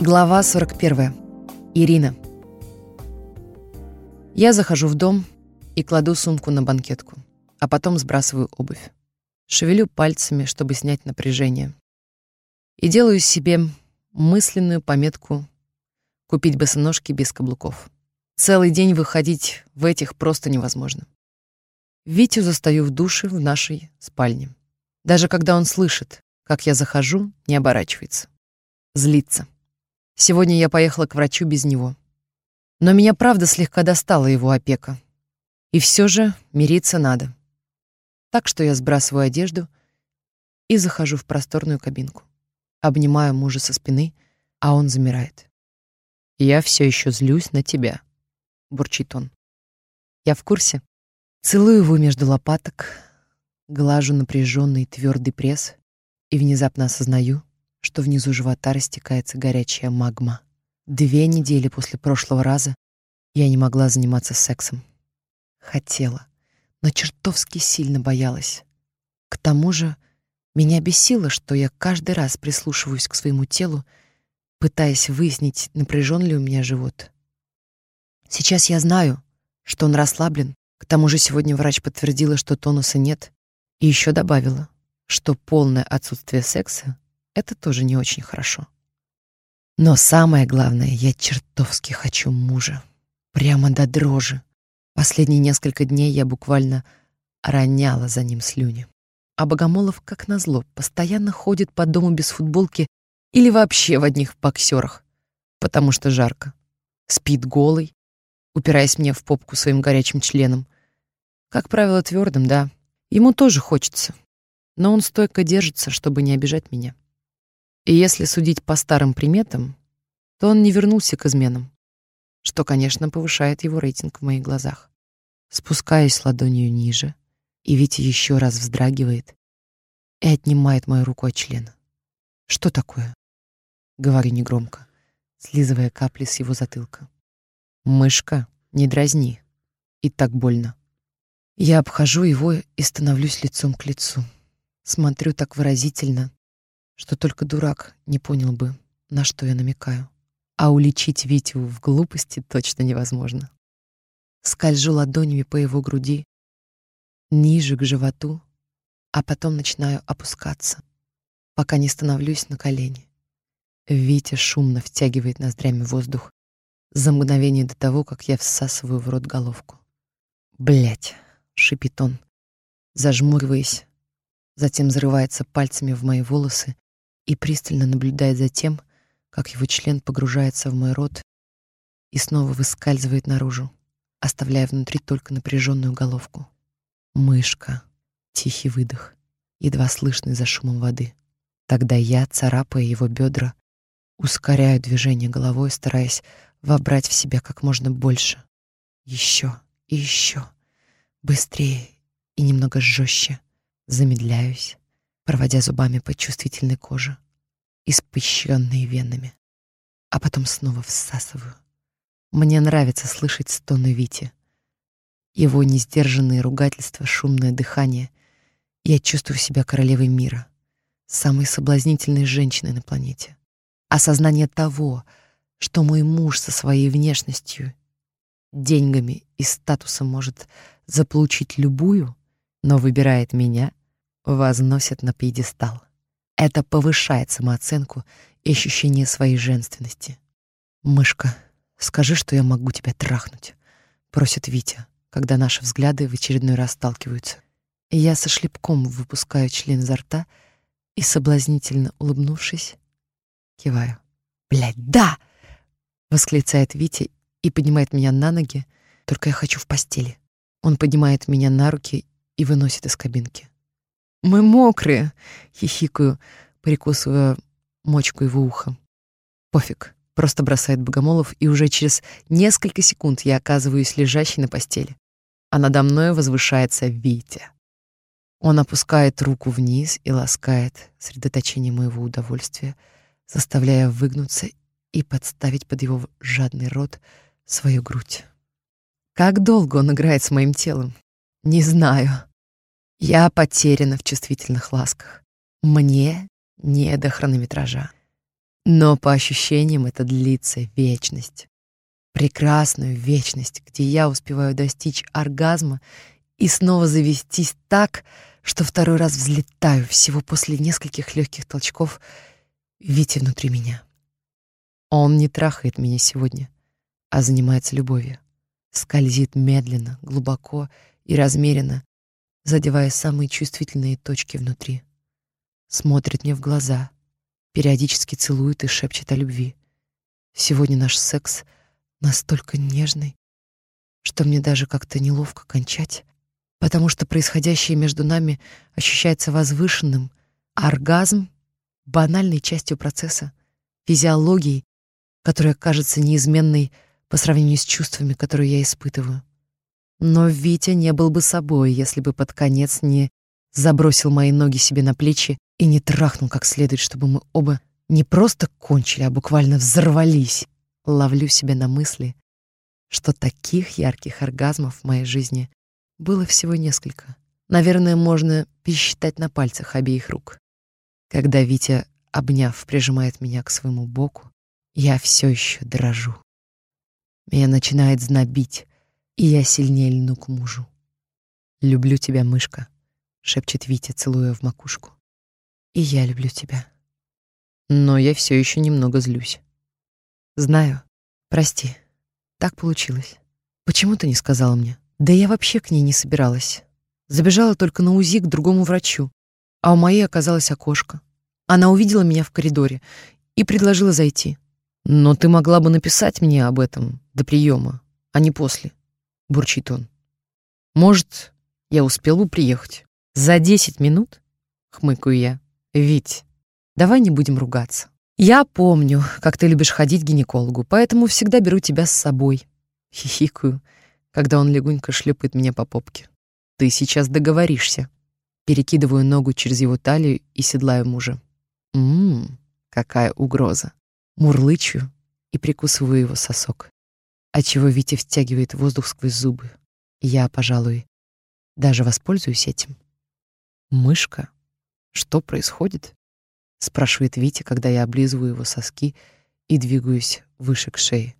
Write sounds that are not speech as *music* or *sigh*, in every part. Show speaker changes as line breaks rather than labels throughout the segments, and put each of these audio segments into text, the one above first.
Глава 41. Ирина. Я захожу в дом и кладу сумку на банкетку, а потом сбрасываю обувь. Шевелю пальцами, чтобы снять напряжение. И делаю себе мысленную пометку купить босоножки без каблуков. Целый день выходить в этих просто невозможно. Витю застаю в душе в нашей спальне. Даже когда он слышит, как я захожу, не оборачивается. Злится. Сегодня я поехала к врачу без него. Но меня правда слегка достала его опека. И все же мириться надо. Так что я сбрасываю одежду и захожу в просторную кабинку. Обнимаю мужа со спины, а он замирает. «Я все еще злюсь на тебя», — бурчит он. Я в курсе. Целую его между лопаток, глажу напряженный твердый пресс и внезапно осознаю, что внизу живота растекается горячая магма. Две недели после прошлого раза я не могла заниматься сексом. Хотела, но чертовски сильно боялась. К тому же меня бесило, что я каждый раз прислушиваюсь к своему телу, пытаясь выяснить, напряжен ли у меня живот. Сейчас я знаю, что он расслаблен. К тому же сегодня врач подтвердила, что тонуса нет, и еще добавила, что полное отсутствие секса это тоже не очень хорошо. Но самое главное, я чертовски хочу мужа. Прямо до дрожи. Последние несколько дней я буквально роняла за ним слюни. А Богомолов, как назло, постоянно ходит по дому без футболки или вообще в одних боксерах, потому что жарко. Спит голый, упираясь мне в попку своим горячим членом. Как правило, твердым, да. Ему тоже хочется, но он стойко держится, чтобы не обижать меня. И если судить по старым приметам, то он не вернулся к изменам, что, конечно, повышает его рейтинг в моих глазах. Спускаюсь ладонью ниже, и Витя еще раз вздрагивает и отнимает мою руку от члена. «Что такое?» — говорю негромко, слизывая капли с его затылка. «Мышка, не дразни. И так больно». Я обхожу его и становлюсь лицом к лицу. Смотрю так выразительно, что только дурак не понял бы, на что я намекаю. А уличить Витю в глупости точно невозможно. Скольжу ладонями по его груди, ниже к животу, а потом начинаю опускаться, пока не становлюсь на колени. Витя шумно втягивает ноздрями воздух за мгновение до того, как я всасываю в рот головку. Блять, шипит он, зажмуриваясь, затем взрывается пальцами в мои волосы и пристально наблюдает за тем, как его член погружается в мой рот и снова выскальзывает наружу, оставляя внутри только напряженную головку. Мышка. Тихий выдох, едва слышный за шумом воды. Тогда я, царапая его бедра, ускоряю движение головой, стараясь вобрать в себя как можно больше. Еще и еще. Быстрее и немного жестче. Замедляюсь, проводя зубами по чувствительной коже, испыщенной венами, а потом снова всасываю. Мне нравится слышать стоны Вити. Его несдержанные ругательства, шумное дыхание. Я чувствую себя королевой мира, самой соблазнительной женщиной на планете. Осознание того, что мой муж со своей внешностью, деньгами и статусом может заполучить любую, но выбирает меня, возносят на пьедестал. Это повышает самооценку и ощущение своей женственности. «Мышка, скажи, что я могу тебя трахнуть», — просит Витя, когда наши взгляды в очередной раз сталкиваются. я со шлепком выпускаю член изо рта и, соблазнительно улыбнувшись, киваю. «Блядь, да!» — восклицает Витя и поднимает меня на ноги, только я хочу в постели. Он поднимает меня на руки и выносит из кабинки. Мы мокрые, хихикаю, прикусывая мочку его уха. Пофиг, просто бросает Богомолов, и уже через несколько секунд я оказываюсь лежащей на постели. А надо мной возвышается Витя. Он опускает руку вниз и ласкает средоточение моего удовольствия, заставляя выгнуться и подставить под его жадный рот свою грудь. Как долго он играет с моим телом? Не знаю. Я потеряна в чувствительных ласках. Мне не до хронометража. Но по ощущениям это длится вечность. Прекрасную вечность, где я успеваю достичь оргазма и снова завестись так, что второй раз взлетаю всего после нескольких легких толчков Вити внутри меня. Он не трахает меня сегодня, а занимается любовью. Скользит медленно, глубоко и размеренно, задевая самые чувствительные точки внутри. Смотрит мне в глаза, периодически целует и шепчет о любви. Сегодня наш секс настолько нежный, что мне даже как-то неловко кончать, потому что происходящее между нами ощущается возвышенным, а оргазм — банальной частью процесса, физиологией, которая кажется неизменной по сравнению с чувствами, которые я испытываю. Но Витя не был бы собой, если бы под конец не забросил мои ноги себе на плечи и не трахнул как следует, чтобы мы оба не просто кончили, а буквально взорвались. Ловлю себя на мысли, что таких ярких оргазмов в моей жизни было всего несколько. Наверное, можно пересчитать на пальцах обеих рук. Когда Витя, обняв, прижимает меня к своему боку, я все еще дрожу. Меня начинает знобить, и я сильнее льну к мужу. «Люблю тебя, мышка», — шепчет Витя, целуя в макушку. «И я люблю тебя». Но я все еще немного злюсь. «Знаю. Прости. Так получилось. Почему ты не сказала мне?» «Да я вообще к ней не собиралась. Забежала только на УЗИ к другому врачу, а у моей оказалось окошко. Она увидела меня в коридоре и предложила зайти. Но ты могла бы написать мне об этом до приема, а не после бурчит он. Может, я успел бы приехать? За десять минут? Хмыкаю я. Ведь давай не будем ругаться. Я помню, как ты любишь ходить к гинекологу, поэтому всегда беру тебя с собой. *laughs* Хихикаю, когда он легонько шлепает меня по попке. Ты сейчас договоришься. Перекидываю ногу через его талию и седлаю мужа. Ммм, какая угроза. Мурлычу и прикусываю его сосок отчего Витя втягивает воздух сквозь зубы. Я, пожалуй, даже воспользуюсь этим. «Мышка, что происходит?» — спрашивает Витя, когда я облизываю его соски и двигаюсь выше к шее.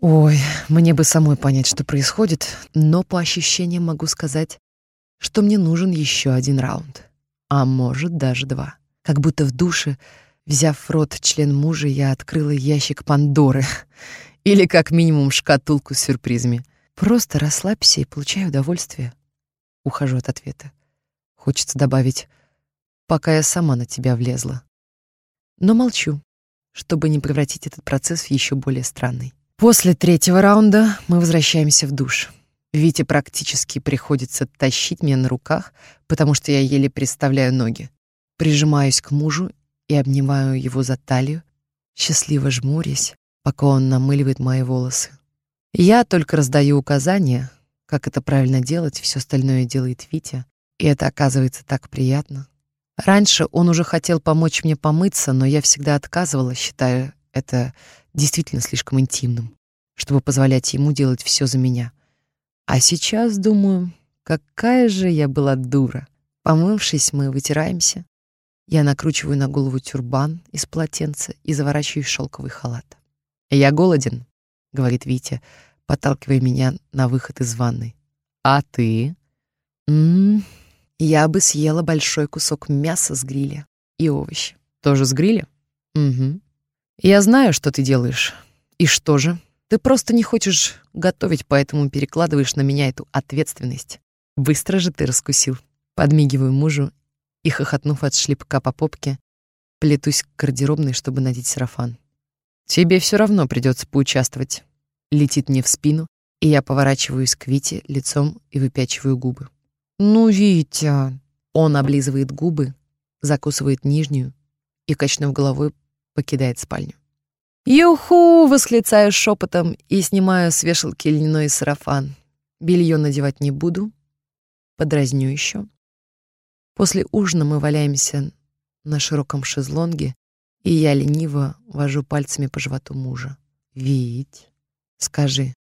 Ой, мне бы самой понять, что происходит, но по ощущениям могу сказать, что мне нужен еще один раунд, а может даже два. Как будто в душе, взяв в рот член мужа, я открыла ящик Пандоры или как минимум шкатулку с сюрпризами. Просто расслабься и получай удовольствие. Ухожу от ответа. Хочется добавить, пока я сама на тебя влезла. Но молчу, чтобы не превратить этот процесс в еще более странный. После третьего раунда мы возвращаемся в душ. Вите практически приходится тащить меня на руках, потому что я еле представляю ноги. Прижимаюсь к мужу и обнимаю его за талию, счастливо жмурясь, пока он намыливает мои волосы. Я только раздаю указания, как это правильно делать, все остальное делает Витя, и это оказывается так приятно. Раньше он уже хотел помочь мне помыться, но я всегда отказывала, считая это действительно слишком интимным, чтобы позволять ему делать все за меня. А сейчас думаю, какая же я была дура. Помывшись, мы вытираемся. Я накручиваю на голову тюрбан из полотенца и заворачиваю шелковый халат. «Я голоден», — говорит Витя, подталкивая меня на выход из ванной. «А ты?» «М -м, я бы съела большой кусок мяса с гриля и овощи. Тоже с гриля?» «Угу. Я знаю, что ты делаешь. И что же? Ты просто не хочешь готовить, поэтому перекладываешь на меня эту ответственность. Быстро же ты раскусил». Подмигиваю мужу и, хохотнув от шлепка по попке, плетусь к гардеробной, чтобы надеть сарафан. Тебе все равно придется поучаствовать. Летит мне в спину, и я поворачиваюсь к Вите лицом и выпячиваю губы. Ну, Витя. Он облизывает губы, закусывает нижнюю и, качнув головой, покидает спальню. «Юху!» — восклицаю шепотом и снимаю с вешалки льняной сарафан. Белье надевать не буду, подразню еще. После ужина мы валяемся на широком шезлонге и я лениво вожу пальцами по животу мужа. «Вить, скажи,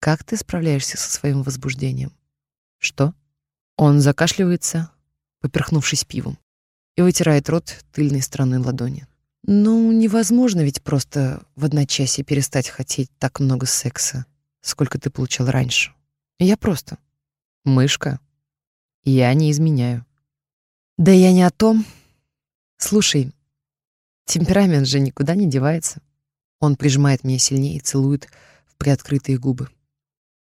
как ты справляешься со своим возбуждением?» «Что?» Он закашливается, поперхнувшись пивом, и вытирает рот тыльной стороной ладони. Ну, невозможно ведь просто в одночасье перестать хотеть так много секса, сколько ты получал раньше. Я просто мышка. Я не изменяю. Да я не о том. Слушай, темперамент же никуда не девается. Он прижимает меня сильнее и целует в приоткрытые губы.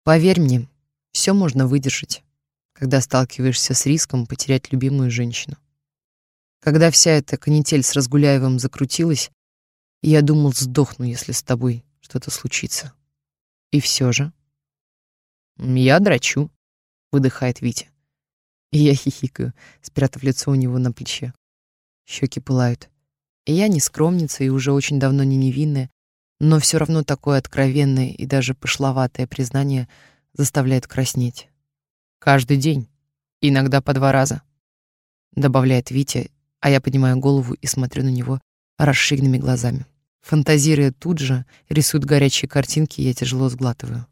Поверь мне, все можно выдержать, когда сталкиваешься с риском потерять любимую женщину. Когда вся эта канитель с Разгуляевым закрутилась, я думал, сдохну, если с тобой что-то случится. И все же. Я драчу, выдыхает Витя. И я хихикаю, спрятав лицо у него на плече. Щеки пылают. Я не скромница и уже очень давно не невинная, но все равно такое откровенное и даже пошловатое признание заставляет краснеть. Каждый день, иногда по два раза, добавляет Витя, а я поднимаю голову и смотрю на него расширенными глазами. Фантазируя тут же, рисует горячие картинки, я тяжело сглатываю.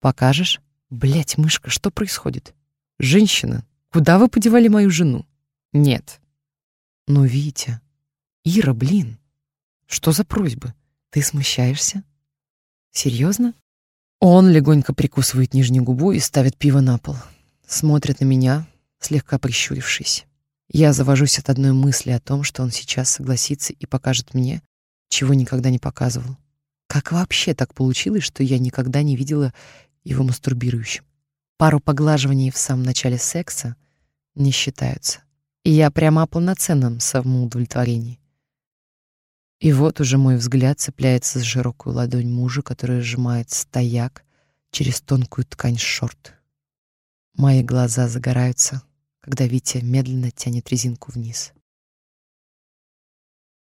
Покажешь? Блять, мышка, что происходит? Женщина, куда вы подевали мою жену? Нет. Но Витя, Ира, блин, что за просьбы? Ты смущаешься? Серьезно? Он легонько прикусывает нижнюю губу и ставит пиво на пол. Смотрит на меня, слегка прищурившись. Я завожусь от одной мысли о том, что он сейчас согласится и покажет мне, чего никогда не показывал. Как вообще так получилось, что я никогда не видела его мастурбирующим? Пару поглаживаний в самом начале секса не считаются. И я прямо о полноценном самоудовлетворении. И вот уже мой взгляд цепляется за широкую ладонь мужа, который сжимает стояк через тонкую ткань шорт. Мои глаза загораются, когда Витя медленно тянет резинку вниз.